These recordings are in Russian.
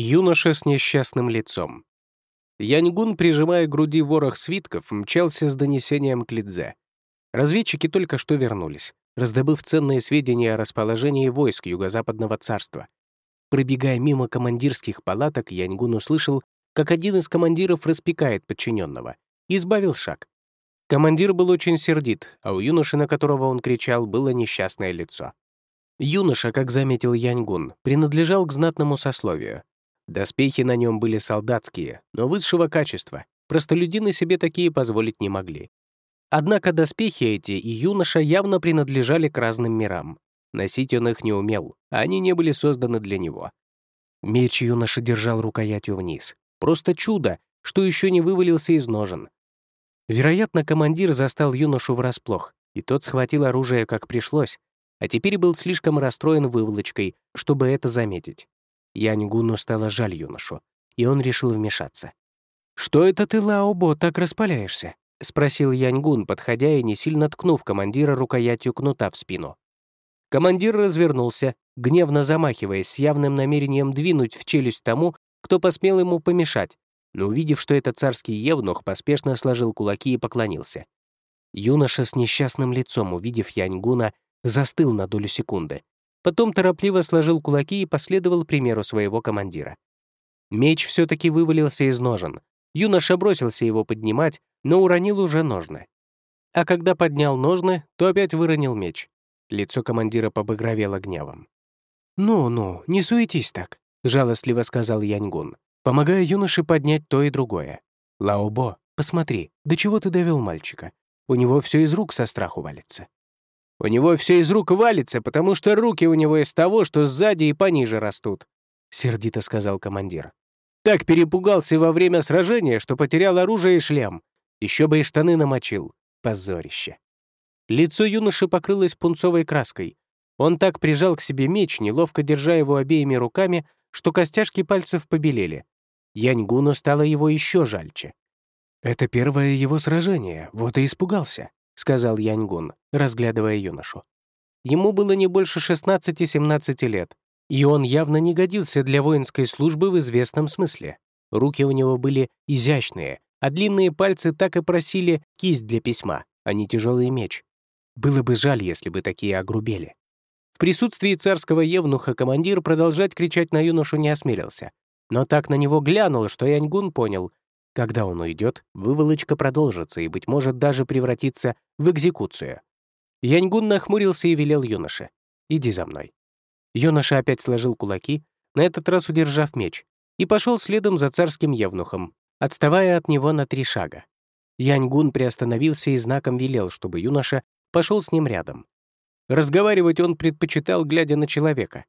Юноша с несчастным лицом. Яньгун, прижимая к груди ворох свитков, мчался с донесением к Лидзе. Разведчики только что вернулись, раздобыв ценные сведения о расположении войск Юго-Западного царства. Пробегая мимо командирских палаток, Яньгун услышал, как один из командиров распекает подчиненного, и сбавил шаг. Командир был очень сердит, а у юноши, на которого он кричал, было несчастное лицо. Юноша, как заметил Яньгун, принадлежал к знатному сословию, Доспехи на нем были солдатские, но высшего качества. Простолюдины себе такие позволить не могли. Однако доспехи эти и юноша явно принадлежали к разным мирам. Носить он их не умел, они не были созданы для него. Меч юноша держал рукоятью вниз. Просто чудо, что еще не вывалился из ножен. Вероятно, командир застал юношу врасплох, и тот схватил оружие как пришлось, а теперь был слишком расстроен выволочкой, чтобы это заметить. Яньгуну стало жаль юношу, и он решил вмешаться. «Что это ты, Лаобо, так распаляешься?» — спросил Яньгун, подходя и не сильно ткнув командира рукоятью кнута в спину. Командир развернулся, гневно замахиваясь с явным намерением двинуть в челюсть тому, кто посмел ему помешать, но увидев, что это царский евнух, поспешно сложил кулаки и поклонился. Юноша с несчастным лицом, увидев Яньгуна, застыл на долю секунды, Потом торопливо сложил кулаки и последовал примеру своего командира. Меч все-таки вывалился из ножен. Юноша бросился его поднимать, но уронил уже ножны. А когда поднял ножны, то опять выронил меч. Лицо командира побагровело гневом. «Ну-ну, не суетись так», — жалостливо сказал Яньгун, помогая юноше поднять то и другое. «Лаобо, посмотри, до чего ты довел мальчика? У него все из рук со страху валится». У него все из рук валится, потому что руки у него из того, что сзади и пониже растут», — сердито сказал командир. «Так перепугался во время сражения, что потерял оружие и шлем. Еще бы и штаны намочил. Позорище». Лицо юноши покрылось пунцовой краской. Он так прижал к себе меч, неловко держа его обеими руками, что костяшки пальцев побелели. Яньгуну стало его еще жальче. Это первое его сражение, вот и испугался сказал Яньгун, разглядывая юношу. Ему было не больше 16-17 лет, и он явно не годился для воинской службы в известном смысле. Руки у него были изящные, а длинные пальцы так и просили кисть для письма, а не тяжелый меч. Было бы жаль, если бы такие огрубели. В присутствии царского евнуха командир продолжать кричать на юношу не осмелился, но так на него глянул, что Яньгун понял, когда он уйдет, выволочка продолжится и, быть может, даже превратится в экзекуцию. Яньгун нахмурился и велел юноше. «Иди за мной». Юноша опять сложил кулаки, на этот раз удержав меч, и пошел следом за царским евнухом, отставая от него на три шага. Яньгун приостановился и знаком велел, чтобы юноша пошел с ним рядом. Разговаривать он предпочитал, глядя на человека.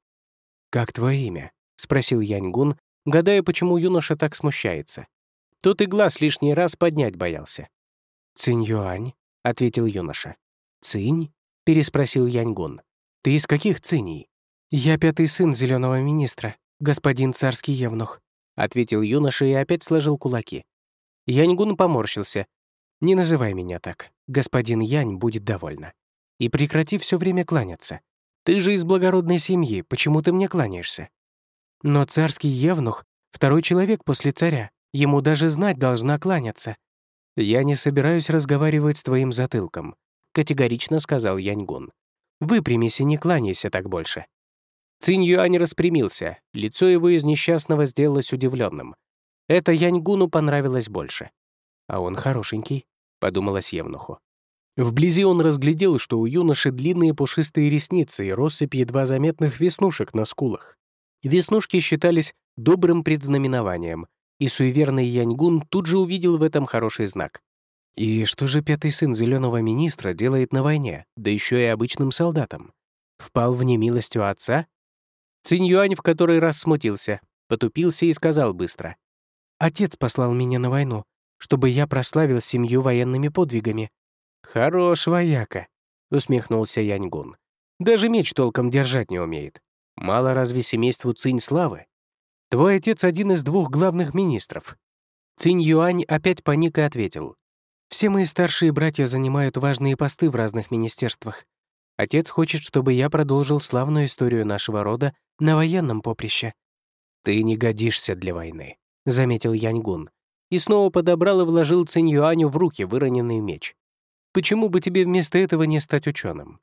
«Как твое имя?» — спросил Яньгун, гадая, почему юноша так смущается. Тут и глаз лишний раз поднять боялся. «Цинь-юань», — ответил юноша. «Цинь?» — переспросил Яньгун. «Ты из каких циней?» «Я пятый сын зеленого министра, господин царский евнух», — ответил юноша и опять сложил кулаки. Яньгун поморщился. «Не называй меня так. Господин Янь будет довольна. И прекрати все время кланяться. Ты же из благородной семьи, почему ты мне кланяешься?» «Но царский евнух — второй человек после царя. Ему даже знать должна кланяться. «Я не собираюсь разговаривать с твоим затылком», — категорично сказал Яньгун. «Выпрямись и не кланяйся так больше». Цинь Юань распрямился, лицо его из несчастного сделалось удивленным. Это Яньгуну понравилось больше. «А он хорошенький», — подумалось Евнуху. Вблизи он разглядел, что у юноши длинные пушистые ресницы и россыпь едва заметных веснушек на скулах. Веснушки считались добрым предзнаменованием — и суеверный Яньгун тут же увидел в этом хороший знак. И что же пятый сын зеленого министра делает на войне, да еще и обычным солдатом? Впал в немилость у отца? Цинь Юань в который раз смутился, потупился и сказал быстро. «Отец послал меня на войну, чтобы я прославил семью военными подвигами». «Хорош вояка», — усмехнулся Яньгун. «Даже меч толком держать не умеет. Мало разве семейству Цинь славы? Твой отец один из двух главных министров». Цинь Юань опять паник и ответил. «Все мои старшие братья занимают важные посты в разных министерствах. Отец хочет, чтобы я продолжил славную историю нашего рода на военном поприще». «Ты не годишься для войны», — заметил Яньгун. И снова подобрал и вложил Цинь Юаню в руки выроненный меч. «Почему бы тебе вместо этого не стать ученым?»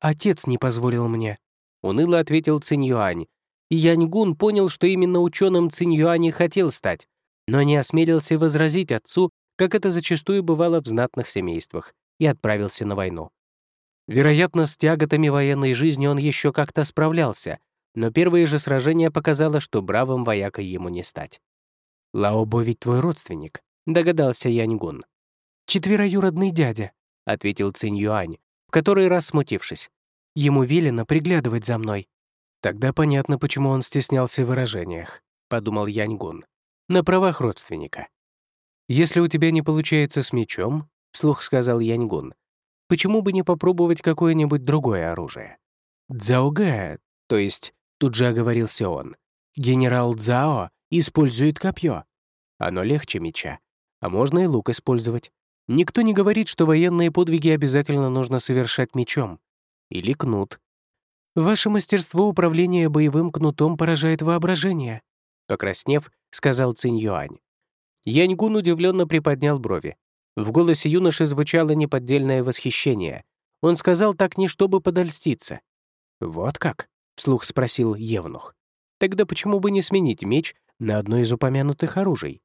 «Отец не позволил мне», — уныло ответил Цинь Юань. И Яньгун понял, что именно ученым Цинь Юань хотел стать, но не осмелился возразить отцу, как это зачастую бывало в знатных семействах, и отправился на войну. Вероятно, с тяготами военной жизни он еще как-то справлялся, но первые же сражения показало, что бравым воякой ему не стать. «Лаобо ведь твой родственник», — догадался Яньгун. «Четвероюродный дядя», — ответил Цинь Юань, в который раз смутившись. «Ему велено приглядывать за мной». «Тогда понятно, почему он стеснялся в выражениях», — подумал Яньгун. «На правах родственника». «Если у тебя не получается с мечом», — вслух сказал Яньгун, «почему бы не попробовать какое-нибудь другое оружие?» «Дзаогэ, то есть Тут же оговорился он. «Генерал Цао использует копье. Оно легче меча. А можно и лук использовать. Никто не говорит, что военные подвиги обязательно нужно совершать мечом. Или кнут. Ваше мастерство управления боевым кнутом поражает воображение», покраснев, сказал Цинь Юань. Яньгун удивленно приподнял брови. В голосе юноши звучало неподдельное восхищение. Он сказал так не чтобы подольститься. «Вот как?» вслух спросил Евнух. «Тогда почему бы не сменить меч на одно из упомянутых оружий?»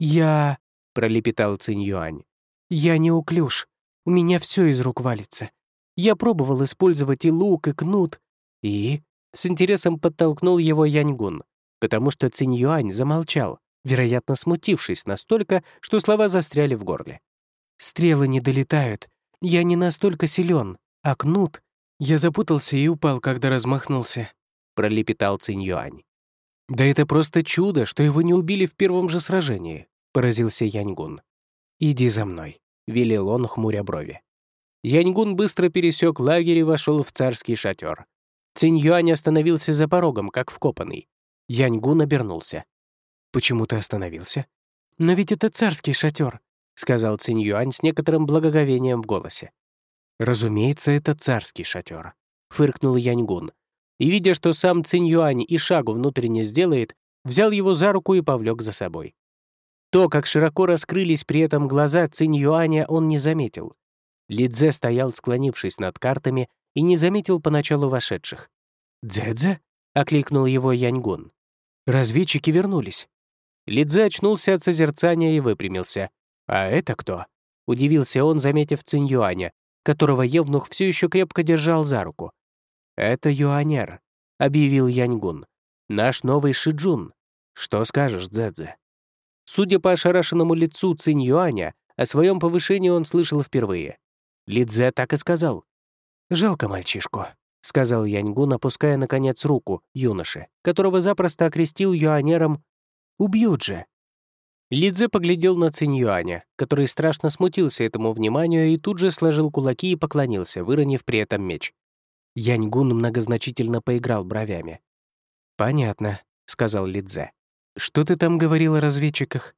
«Я...» — пролепетал Цинь Юань. «Я не уклюж. У меня все из рук валится. Я пробовал использовать и лук, и кнут. И...» С интересом подтолкнул его Яньгун, потому что Цинь Юань замолчал, вероятно, смутившись настолько, что слова застряли в горле. «Стрелы не долетают. Я не настолько силен, а кнут «Я запутался и упал, когда размахнулся», — пролепетал Цинь-Юань. «Да это просто чудо, что его не убили в первом же сражении», — поразился Яньгун. «Иди за мной», — велел он, хмуря брови. Яньгун быстро пересек лагерь и вошел в царский шатер. Цинь-Юань остановился за порогом, как вкопанный. Яньгун обернулся. «Почему ты остановился?» «Но ведь это царский шатер», — сказал Цинь-Юань с некоторым благоговением в голосе. «Разумеется, это царский шатер», — фыркнул Яньгун. И, видя, что сам Цинь-Юань и шагу внутренне сделает, взял его за руку и повлек за собой. То, как широко раскрылись при этом глаза Цинь-Юаня, он не заметил. Лидзе стоял, склонившись над картами, и не заметил поначалу вошедших. «Дзэдзе?» — окликнул его Яньгун. «Разведчики вернулись». Лидзе очнулся от созерцания и выпрямился. «А это кто?» — удивился он, заметив Цинь-Юаня, которого Евнух все еще крепко держал за руку. «Это Юанер», — объявил Яньгун. «Наш новый Шиджун. Что скажешь, Дзэдзе?» Судя по ошарашенному лицу Цинь Юаня, о своем повышении он слышал впервые. Лидзе так и сказал. «Жалко мальчишку», — сказал Яньгун, опуская, наконец, руку юноши, которого запросто окрестил юанером «Убьют же». Лидзе поглядел на Цинь-Юаня, который страшно смутился этому вниманию и тут же сложил кулаки и поклонился, выронив при этом меч. Яньгун многозначительно поиграл бровями. «Понятно», — сказал Лидзе. «Что ты там говорил о разведчиках?»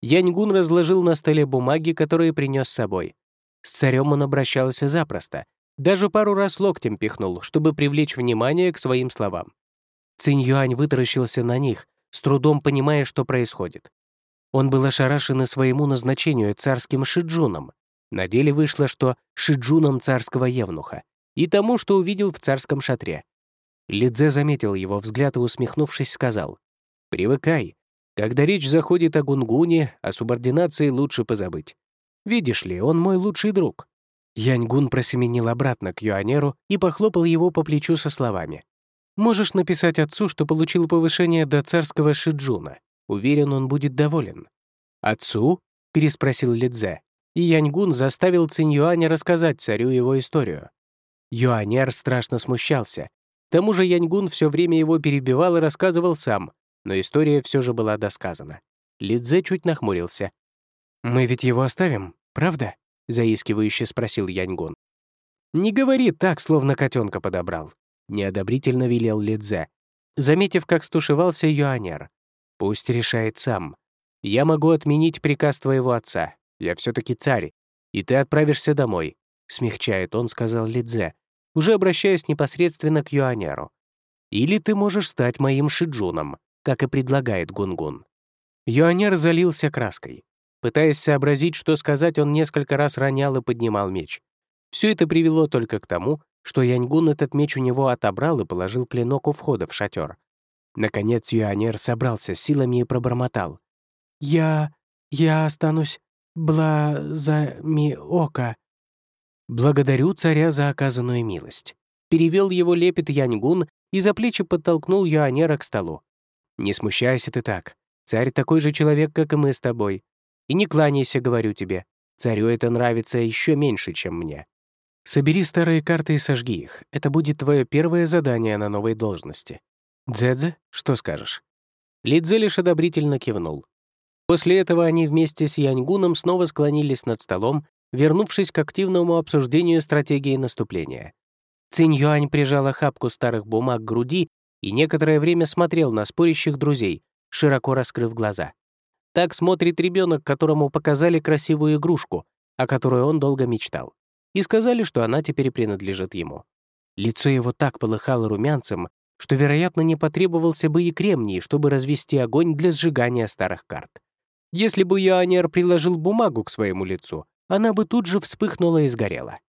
Яньгун разложил на столе бумаги, которые принес с собой. С царем он обращался запросто, даже пару раз локтем пихнул, чтобы привлечь внимание к своим словам. Цинь-Юань вытаращился на них, с трудом понимая, что происходит. Он был ошарашен и своему назначению царским шиджуном. На деле вышло, что шиджуном царского евнуха и тому, что увидел в царском шатре. Лидзе заметил его взгляд и, усмехнувшись, сказал, «Привыкай. Когда речь заходит о Гунгуне, о субординации лучше позабыть. Видишь ли, он мой лучший друг». Яньгун просеменил обратно к Юанеру и похлопал его по плечу со словами. «Можешь написать отцу, что получил повышение до царского шиджуна. Уверен, он будет доволен. «Отцу?» — переспросил Лидзе. И Яньгун заставил Цинь-Юаня рассказать царю его историю. Юанер страшно смущался. К тому же Яньгун все время его перебивал и рассказывал сам, но история все же была досказана. Лидзе чуть нахмурился. «Мы ведь его оставим, правда?» — заискивающе спросил Яньгун. «Не говори так, словно котенка подобрал», — неодобрительно велел Лидзе, заметив, как стушевался Юанер. Пусть решает сам. Я могу отменить приказ твоего отца. Я все таки царь, и ты отправишься домой», — смягчает он, сказал Лидзе, уже обращаясь непосредственно к Юанеру. «Или ты можешь стать моим шиджуном, как и предлагает Гунгун. Юанер залился краской. Пытаясь сообразить, что сказать, он несколько раз ронял и поднимал меч. Все это привело только к тому, что Яньгун этот меч у него отобрал и положил клинок у входа в шатер. Наконец Юанер собрался с силами и пробормотал. «Я... я останусь бла... за... ми... ока». «Благодарю царя за оказанную милость». Перевел его лепет Яньгун и за плечи подтолкнул Юанера к столу. «Не смущайся ты так. Царь такой же человек, как и мы с тобой. И не кланяйся, говорю тебе. Царю это нравится еще меньше, чем мне. Собери старые карты и сожги их. Это будет твое первое задание на новой должности. Дзэдзе, что скажешь?» Лидзе лишь одобрительно кивнул. После этого они вместе с Яньгуном снова склонились над столом, вернувшись к активному обсуждению стратегии наступления. Цинь Юань прижала хапку старых бумаг к груди и некоторое время смотрел на спорящих друзей, широко раскрыв глаза. Так смотрит ребенок, которому показали красивую игрушку, о которой он долго мечтал, и сказали, что она теперь принадлежит ему. Лицо его так полыхало румянцем, что, вероятно, не потребовался бы и кремний, чтобы развести огонь для сжигания старых карт. Если бы Юанер приложил бумагу к своему лицу, она бы тут же вспыхнула и сгорела.